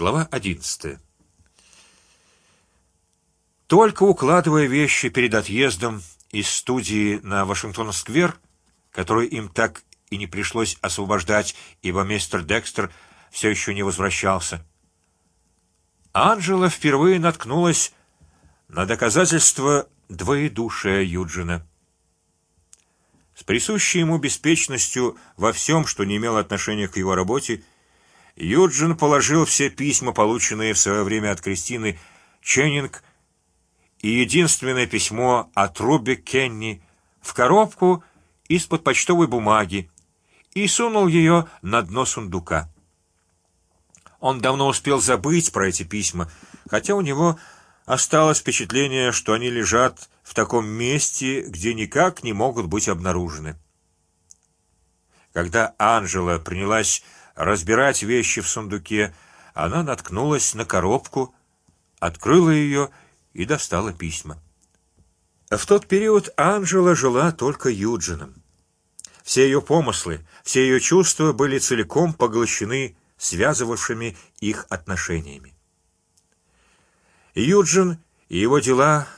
Глава одиннадцатая. Только укладывая вещи перед отъездом из студии на Вашингтон-сквер, которую им так и не пришлось освобождать, ибо мистер Декстер все еще не возвращался, Анжела впервые наткнулась на доказательство двоедушия Юджина. С присущей ему беспечностью во всем, что не имело отношения к его работе, Юджин положил все письма, полученные в свое время от Кристины Ченнинг, и единственное письмо от Руби Кенни в коробку из-под почтовой бумаги и сунул ее на дно сундука. Он давно успел забыть про эти письма, хотя у него осталось впечатление, что они лежат в таком месте, где никак не могут быть обнаружены. Когда Анжела принялась разбирать вещи в сундуке, она наткнулась на коробку, открыла ее и достала письма. В тот период Анжела жила только Юджином. Все ее помыслы, все ее чувства были целиком поглощены связывавшими их отношениями. Юджин и его дела,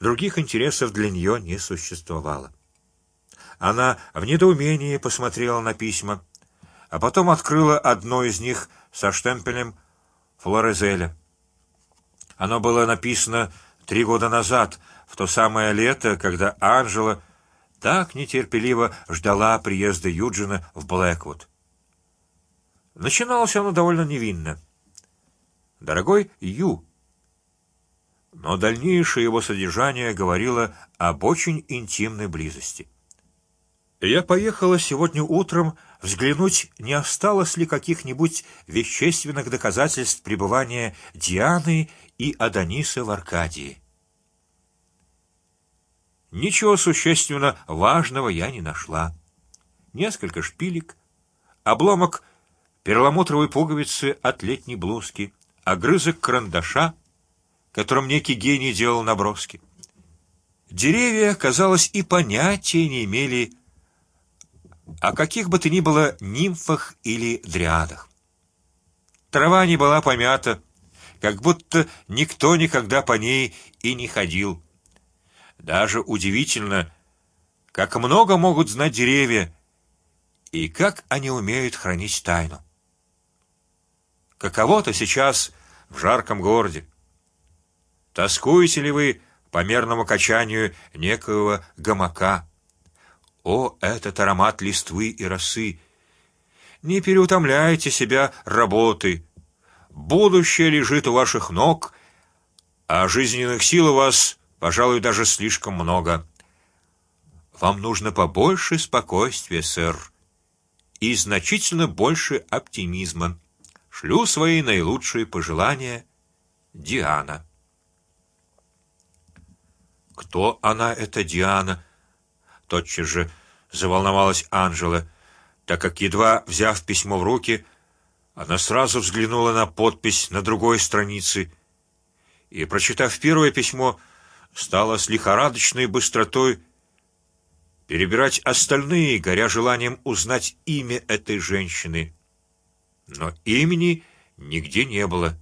других интересов для нее не существовало. Она в недоумении посмотрела на письма, а потом открыла одно из них со штемпелем Флорезеля. Оно было написано три года назад, в то самое лето, когда Анжела так нетерпеливо ждала приезда Юджина в Блэквуд. Начиналось оно довольно невинно. Дорогой Ю. Но дальнейшее его содержание говорило об очень интимной близости. Я поехала сегодня утром взглянуть, не осталось ли каких-нибудь вещественных доказательств пребывания Дианы и Адониса в Аркадии. Ничего существенно важного я не нашла. Несколько шпилек, обломок перламутровой пуговицы от летней блузки, огрызок карандаша, которым некий гений делал наброски. Деревья, казалось, и понятия не имели о каких бы то ни было нимфах или дриадах. Трава не была помята, как будто никто никогда по ней и не ходил. Даже удивительно, как много могут знать деревья и как они умеют хранить тайну. Каково-то сейчас в жарком городе. Тоскуете ли вы по мерному качанию некоего гамака? О, этот аромат листвы и росы! Не переутомляйте себя работой. Будущее лежит у ваших ног, а жизненных сил у вас, пожалуй, даже слишком много. Вам нужно побольше спокойствия, сэр, и значительно больше оптимизма. Шлю свои наилучшие пожелания, Диана. Кто она, эта Диана? Тотчас же заволновалась Анжела, так как едва взяв письмо в руки, она сразу взглянула на подпись на другой странице и, прочитав первое письмо, стала с лихорадочной быстротой перебирать остальные, горя желанием узнать имя этой женщины но имени нигде не было.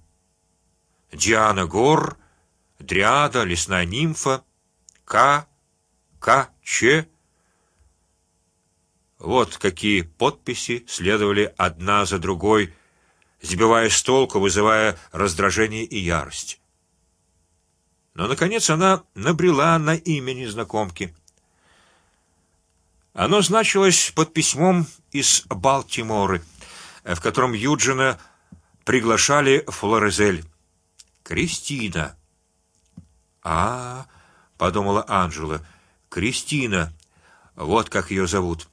Диана Гор, Дриада, лесная нимфа, К, К, Ч. Вот какие подписи следовали одна за другой, сбивая с толку, вызывая раздражение и ярость. Но наконец она набрела на имя незнакомки. Оно значилось под письмом из Балтиморы в котором Юджина приглашали Флорезель. Кристина. А, подумала Анжела, Кристина, вот как ее зовут.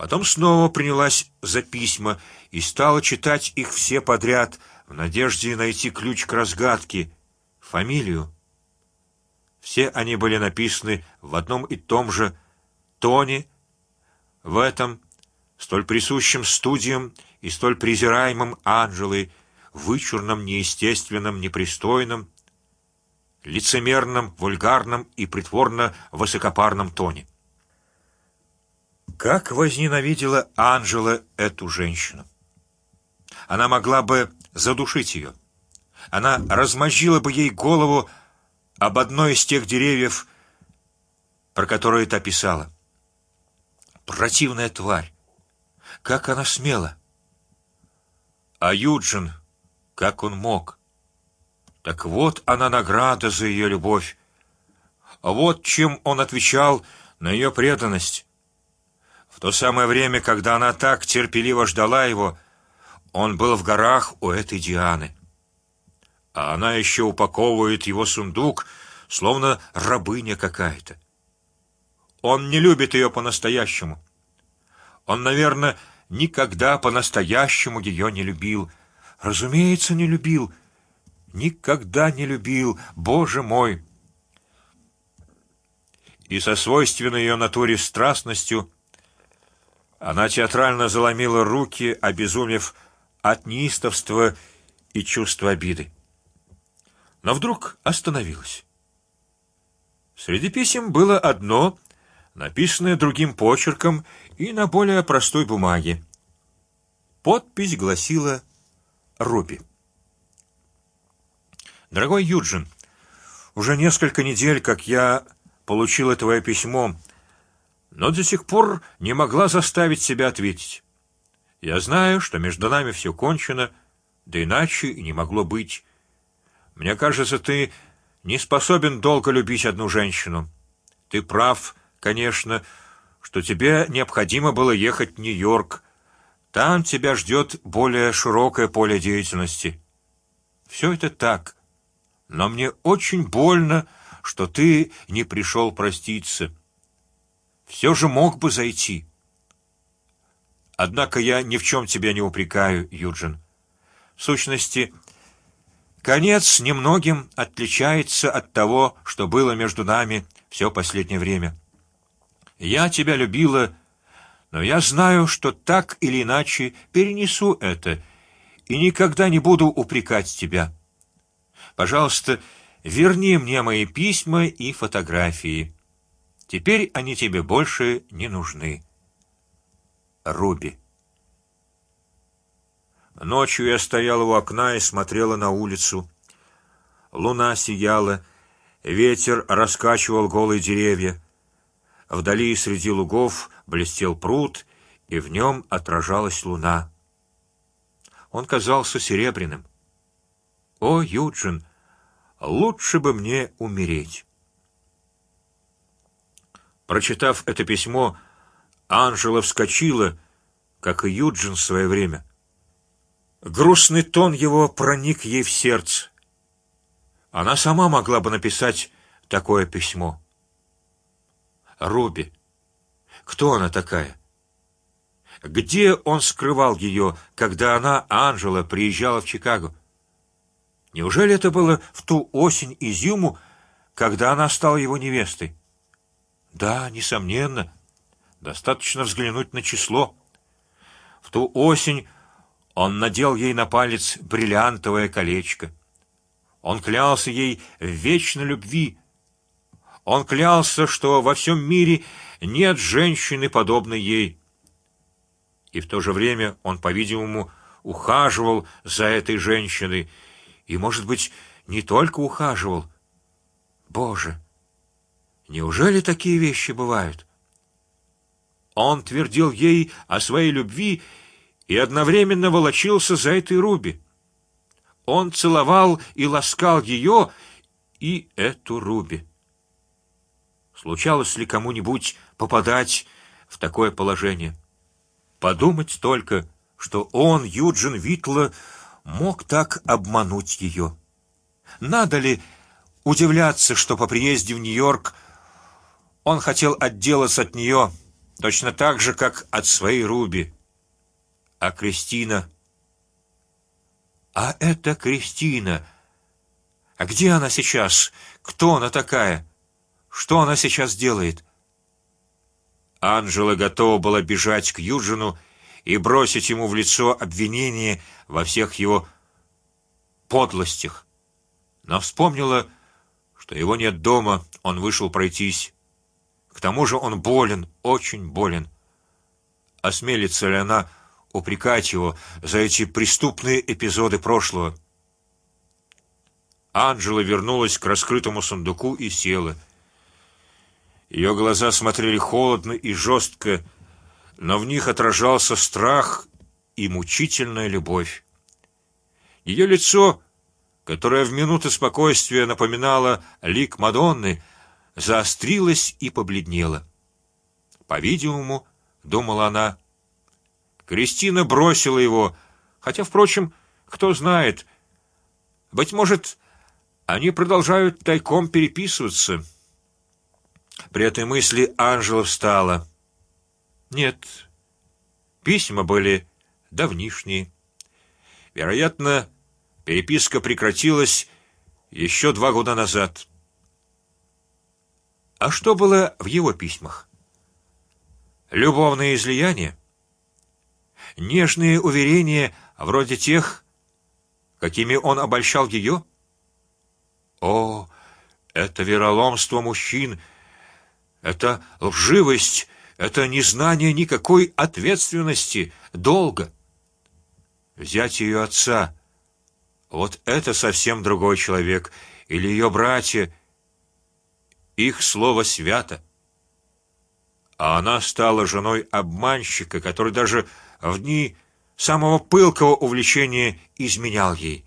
Потом снова принялась за письма и стала читать их все подряд в надежде найти ключ к разгадке, фамилию. Все они были написаны в одном и том же тоне, в этом столь присущем студиям и столь презираемым Анжелой, вычурном, неестественном, непристойном, лицемерном, вульгарном и притворно высокопарном тоне. Как возненавидела Анжела эту женщину! Она могла бы задушить ее. Она размозжила бы ей голову об одной из тех деревьев, про которые та писала. Противная тварь! Как она смела! А Юджин, как он мог? Так вот она награда за ее любовь. А вот чем он отвечал на ее преданность. То самое время, когда она так терпеливо ждала его, он был в горах у этой Дианы, а она еще упаковывает его сундук, словно рабыня какая-то. Он не любит ее по-настоящему. Он, наверное, никогда по-настоящему ее не любил. Разумеется, не любил. Никогда не любил. Боже мой! И со свойственной ее натуре страстностью она театрально заломила руки, обезумев от неистовства и чувства обиды. Но вдруг остановилась. Среди писем было одно, написанное другим почерком и на более простой бумаге. Подпись гласила Руби. Дорогой Юджин, уже несколько недель, как я получил твое письмо, но до сих пор не могла заставить себя ответить. Я знаю, что между нами все кончено, да иначе и не могло быть. Мне кажется, ты не способен долго любить одну женщину. Ты прав, конечно, что тебе необходимо было ехать в Нью-Йорк. Там тебя ждет более широкое поле деятельности. Все это так, но мне очень больно, что ты не пришел проститься. Все же мог бы зайти. Однако я ни в чем тебя не упрекаю, Юджин. В сущности, конец немногим отличается от того, что было между нами все последнее время. Я тебя любила, но я знаю, что так или иначе перенесу это и никогда не буду упрекать тебя. Пожалуйста, верни мне мои письма и фотографии. Теперь они тебе больше не нужны. Руби. Ночью я стояла у окна и смотрела на улицу. Луна сияла, ветер раскачивал голые деревья. Вдали среди лугов блестел пруд, и в нем отражалась луна. Он казался серебряным. О, Юджин, лучше бы мне умереть. Прочитав это письмо, Анжела вскочила, как и Юджин в свое время. Грустный тон его проник ей в сердце. Она сама могла бы написать такое письмо. Руби, кто она такая? Где он скрывал ее, когда она, Анжела, приезжала в Чикаго? Неужели это было в ту осень и зиму, когда она стала его невестой? Да, несомненно. Достаточно взглянуть на число. В ту осень он надел ей на палец бриллиантовое колечко. Он клялся ей в вечной любви. Он клялся, что во всем мире нет женщины подобной ей. И в то же время он, по-видимому, ухаживал за этой женщиной, и, может быть, не только ухаживал. Боже, неужели такие вещи бывают? Он твердил ей о своей любви и одновременно волочился за этой Руби. Он целовал и ласкал ее и эту Руби. Случалось ли кому-нибудь попадать в такое положение? Подумать только, что он, Юджин Витла, мог так обмануть ее. Надо ли удивляться, что по приезде в Нью-Йорк он хотел отделаться от нее точно так же, как от своей Руби. А Кристина? А это Кристина. А где она сейчас? Кто она такая? Что она сейчас делает? Анжела готова была бежать к Юджину и бросить ему в лицо обвинение во всех его подлостях, но вспомнила, что его нет дома, он вышел пройтись. К тому же он болен, очень болен. Осмелится ли она упрекать его за эти преступные эпизоды прошлого. Анжела вернулась к раскрытому сундуку и села. Ее глаза смотрели холодно и жестко, но в них отражался страх и мучительная любовь. Ее лицо, которое в минуты спокойствия напоминало лик Мадонны, заострилось и побледнело. По-видимому, думала она, Кристина бросила его, хотя, впрочем, кто знает, быть может, они продолжают тайком переписываться. При этой мысли Анжела встала. Нет, письма были давнишние. Вероятно, переписка прекратилась еще два года назад. А что было в его письмах? Любовные излияния, нежные уверения вроде тех, какими он обольщал ее. О, это вероломство мужчин, это лживость, это незнание никакой ответственности, долга. Взять ее отца, вот это совсем другой человек, или ее братья, их слово свято. А она стала женой обманщика, который даже в дни самого пылкого увлечения изменял ей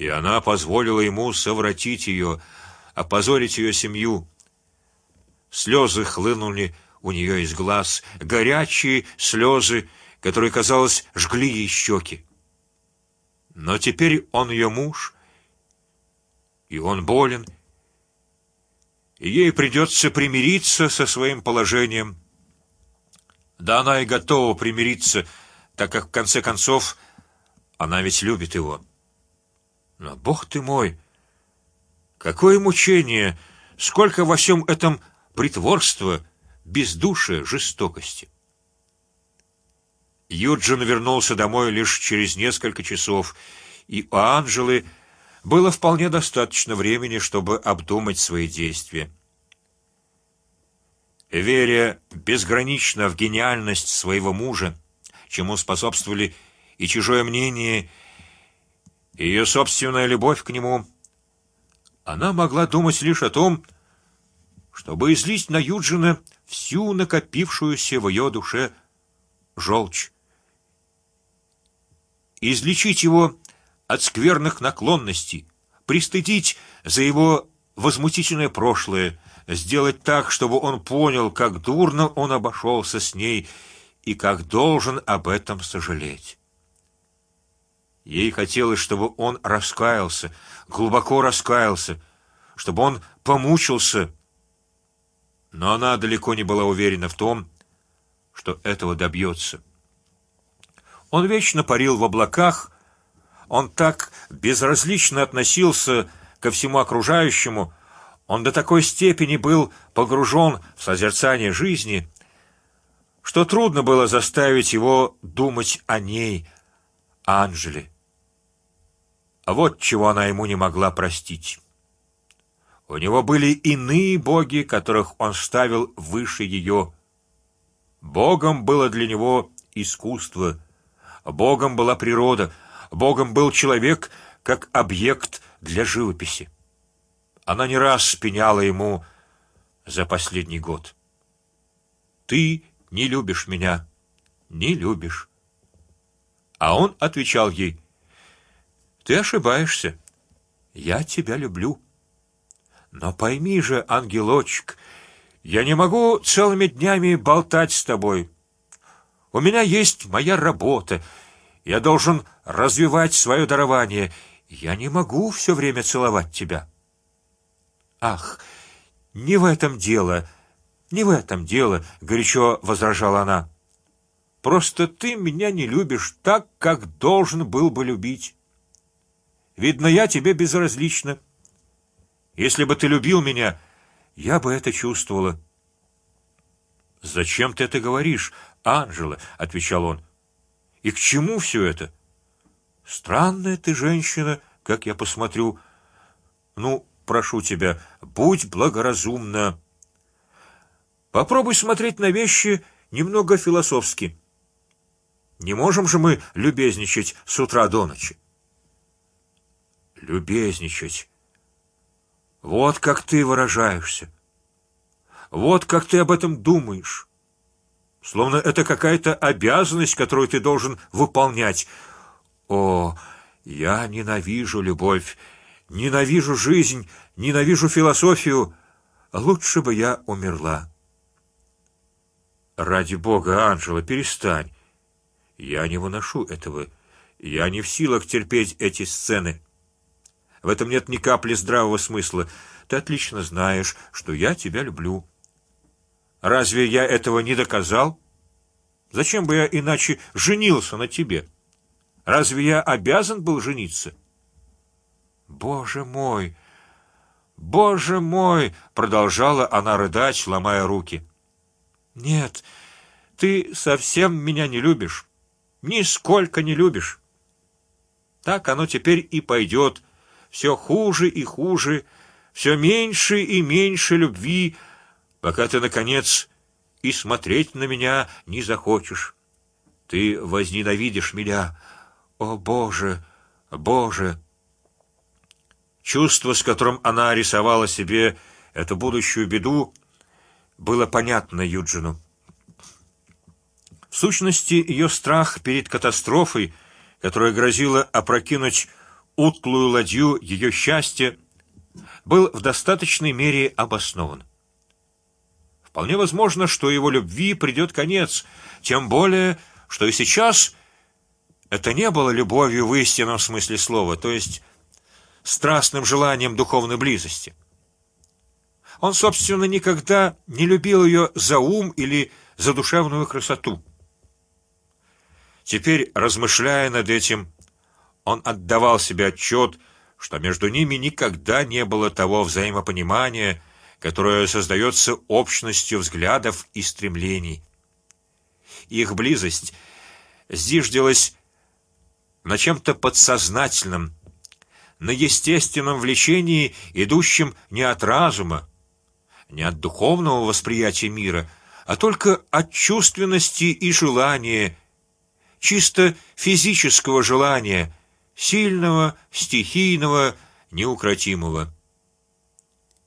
и она позволила ему совратить ее, опозорить ее семью. Слезы хлынули у нее из глаз, горячие слезы, которые, казалось, жгли ей щеки. Но теперь он ее муж, и он болен, ей придется примириться со своим положением. Да она и готова примириться, так как в конце концов она ведь любит его. Но Бог ты мой, какое мучение, сколько во всем этом притворства, бездушия, жестокости. Юджин вернулся домой лишь через несколько часов, и у Анжелы было вполне достаточно времени, чтобы обдумать свои действия. Веря безгранично в гениальность своего мужа, чему способствовали и чужое мнение, ее собственная любовь к нему, она могла думать лишь о том, чтобы излить на Юджина всю накопившуюся в ее душе желчь, излечить его от скверных наклонностей, пристыдить за его возмутительное прошлое, сделать так, чтобы он понял, как дурно он обошелся с ней и как должен об этом сожалеть. Ей хотелось, чтобы он раскаялся, глубоко раскаялся, чтобы он помучился. Но она далеко не была уверена в том, что этого добьется. Он вечно парил в облаках, он так безразлично относился ко всему окружающему, он до такой степени был погружен в созерцание жизни, что трудно было заставить его думать о ней, Анжели. А вот чего она ему не могла простить. У него были иные боги, которых он ставил выше ее. Богом было для него искусство, Богом была природа, Богом был человек как объект для живописи. Она не раз спеняла ему за последний год. Ты не любишь меня, не любишь. А он отвечал ей: "Ты ошибаешься. Я тебя люблю. Но пойми же, ангелочек, я не могу целыми днями болтать с тобой. У меня есть моя работа. Я должен развивать свое дарование. Я не могу все время целовать тебя. Ах, не в этом дело, не в этом дело, горячо возражала она. Просто ты меня не любишь так, как должен был бы любить. Видно, я тебе безразлична. Если бы ты любил меня, я бы это чувствовала. Зачем ты это говоришь, Анжела? отвечал он. И к чему все это? Странная ты женщина, как я посмотрю. Ну, прошу тебя, будь благоразумна. Попробуй смотреть на вещи немного философски. Не можем же мы любезничать с утра до ночи. Любезничать. Вот как ты выражаешься. Вот как ты об этом думаешь. Словно это какая-то обязанность, которую ты должен выполнять. О, я ненавижу любовь, ненавижу жизнь, ненавижу философию. Лучше бы я умерла. Ради Бога, Анжела, перестань. Я не выношу этого. Я не в силах терпеть эти сцены. В этом нет ни капли здравого смысла. Ты отлично знаешь, что я тебя люблю. Разве я этого не доказал? Зачем бы я иначе женился на тебе? Разве я обязан был жениться? Боже мой, Боже мой! продолжала она рыдать, ломая руки. Нет, ты совсем меня не любишь, нисколько не любишь. Так оно теперь и пойдет, все хуже и хуже, все меньше и меньше любви, пока ты наконец и смотреть на меня не захочешь. Ты возненавидишь меня, о Боже, Боже! Чувство, с которым она рисовала себе эту будущую беду, было понятно Юджину. В сущности, ее страх перед катастрофой, которая грозила опрокинуть утлую ладью ее счастья, был в достаточной мере обоснован. Вполне возможно, что его любви придет конец, тем более, что и сейчас это не было любовью в истинном смысле слова, то есть страстным желанием духовной близости. Он, собственно, никогда не любил ее за ум или за душевную красоту. Теперь, размышляя над этим, он отдавал себе отчет, что между ними никогда не было того взаимопонимания, которое создается общностью взглядов и стремлений. Их близость зиждилась на чем-то подсознательном, на естественном влечении, идущем не от разума, не от духовного восприятия мира, а только от чувственности и желания, чисто физического желания, сильного, стихийного, неукротимого.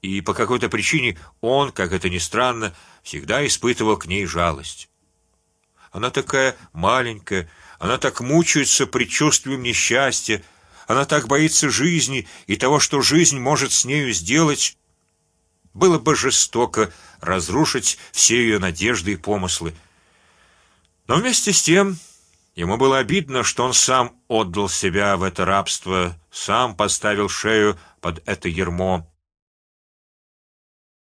И по какой-то причине он, как это ни странно, всегда испытывал к ней жалость. Она такая маленькая, она так мучается предчувствием несчастья, она так боится жизни и того, что жизнь может с нею сделать. Было бы жестоко разрушить все ее надежды и помыслы. Но вместе с тем ему было обидно, что он сам отдал себя в это рабство, сам поставил шею под это ермо.